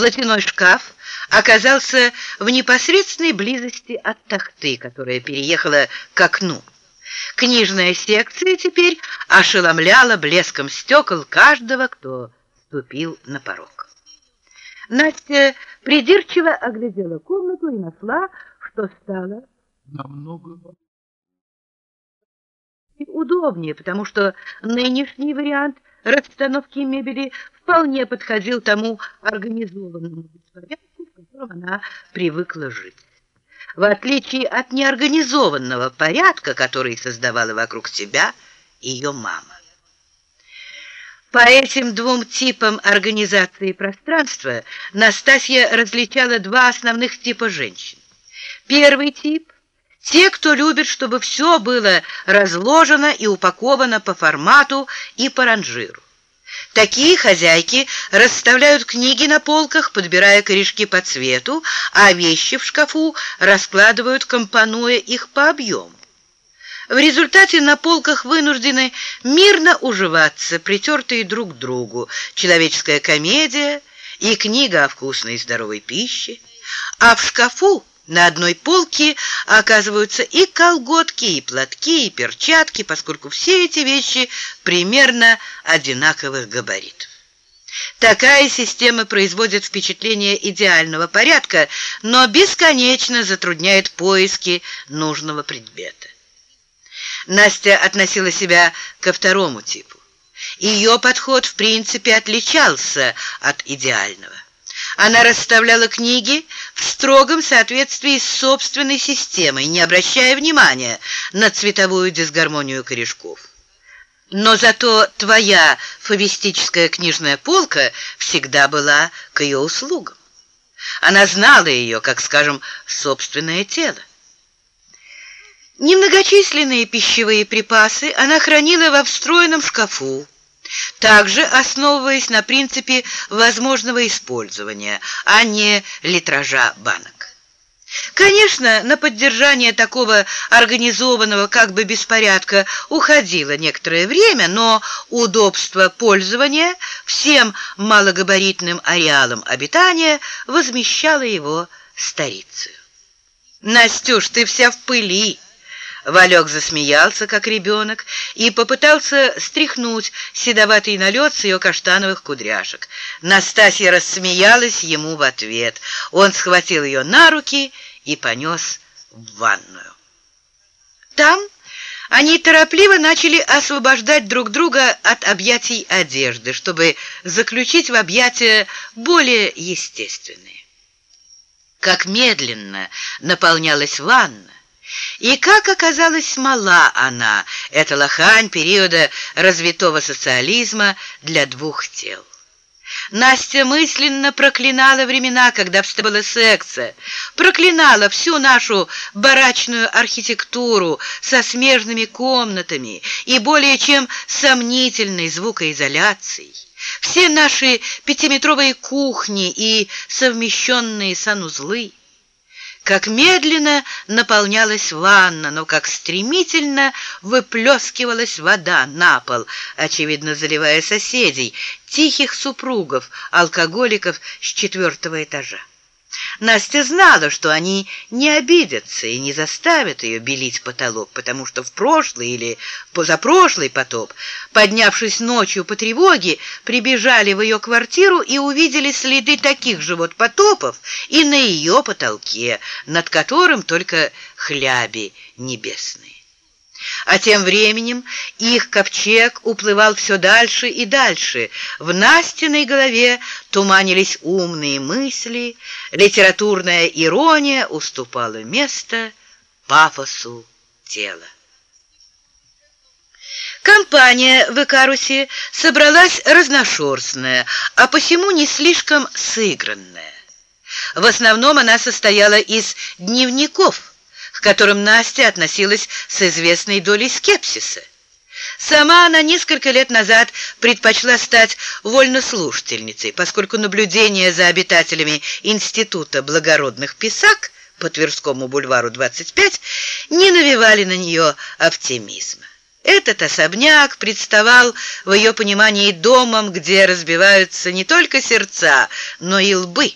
Платяной шкаф оказался в непосредственной близости от тахты, которая переехала к окну. Книжная секция теперь ошеломляла блеском стекол каждого, кто ступил на порог. Настя придирчиво оглядела комнату и нашла, что стало намного удобнее, потому что нынешний вариант расстановки мебели вполне подходил тому организованному беспорядку, в котором она привыкла жить. В отличие от неорганизованного порядка, который создавала вокруг себя ее мама. По этим двум типам организации пространства Настасья различала два основных типа женщин. Первый тип – те, кто любит, чтобы все было разложено и упаковано по формату и по ранжиру. Такие хозяйки расставляют книги на полках, подбирая корешки по цвету, а вещи в шкафу раскладывают, компонуя их по объему. В результате на полках вынуждены мирно уживаться, притертые друг к другу, человеческая комедия и книга о вкусной и здоровой пище, а в шкафу на одной полке оказываются и колготки, и платки, и перчатки, поскольку все эти вещи примерно одинаковых габаритов. Такая система производит впечатление идеального порядка, но бесконечно затрудняет поиски нужного предмета. Настя относила себя ко второму типу. Ее подход, в принципе, отличался от идеального. Она расставляла книги в строгом соответствии с собственной системой, не обращая внимания на цветовую дисгармонию корешков. Но зато твоя фавистическая книжная полка всегда была к ее услугам. Она знала ее, как, скажем, собственное тело. Немногочисленные пищевые припасы она хранила во встроенном шкафу, также основываясь на принципе возможного использования, а не литража банок. Конечно, на поддержание такого организованного как бы беспорядка уходило некоторое время, но удобство пользования всем малогабаритным ареалом обитания возмещало его старицей. «Настюш, ты вся в пыли!» Валек засмеялся, как ребенок, и попытался стряхнуть седоватый налет с ее каштановых кудряшек. Настасья рассмеялась ему в ответ. Он схватил ее на руки и понес в ванную. Там они торопливо начали освобождать друг друга от объятий одежды, чтобы заключить в объятия более естественные. Как медленно наполнялась ванна, и как оказалась мала она, эта лохань периода развитого социализма для двух тел. Настя мысленно проклинала времена, когда вставала секция, проклинала всю нашу барачную архитектуру со смежными комнатами и более чем сомнительной звукоизоляцией. Все наши пятиметровые кухни и совмещенные санузлы как медленно наполнялась ванна, но как стремительно выплескивалась вода на пол, очевидно заливая соседей, тихих супругов, алкоголиков с четвертого этажа. Настя знала, что они не обидятся и не заставят ее белить потолок, потому что в прошлый или позапрошлый потоп, поднявшись ночью по тревоге, прибежали в ее квартиру и увидели следы таких же вот потопов и на ее потолке, над которым только хляби небесные. А тем временем их ковчег уплывал все дальше и дальше. В Настиной голове туманились умные мысли, литературная ирония уступала место пафосу тела. Компания в Икарусе собралась разношерстная, а посему не слишком сыгранная. В основном она состояла из дневников – которым Настя относилась с известной долей скепсиса. Сама она несколько лет назад предпочла стать вольнослушательницей, поскольку наблюдения за обитателями Института благородных писак по Тверскому бульвару 25 не навевали на нее оптимизма. Этот особняк представал в ее понимании домом, где разбиваются не только сердца, но и лбы.